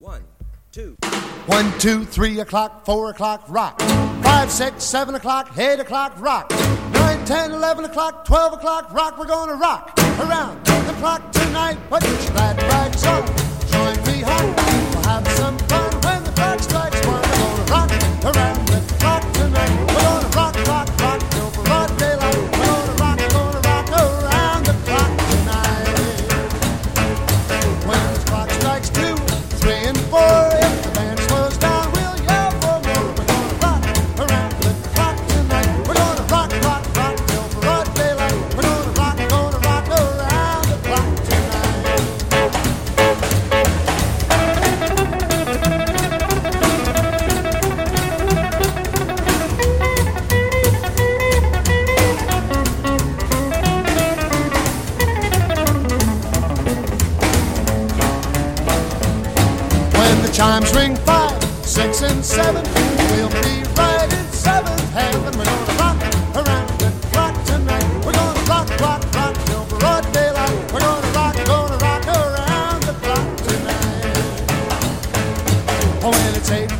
One, two. One, two, three o'clock, four o'clock, rock. Five, six, seven o'clock, eight o'clock, rock. Nine, ten, eleven o'clock, twelve o'clock, rock. We're gonna rock around the clock tonight. Put your glad rags on, chimes ring five, six, and seven, we'll be right in seventh heaven. We're gonna rock around the clock tonight. We're gonna rock, rock, rock till broad daylight. We're gonna rock, gonna rock around the clock tonight. Oh, when it's eight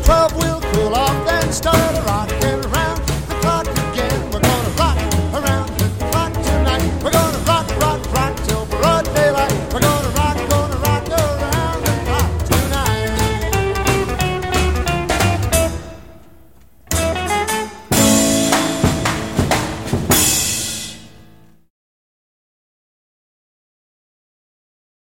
12 will cool off and start.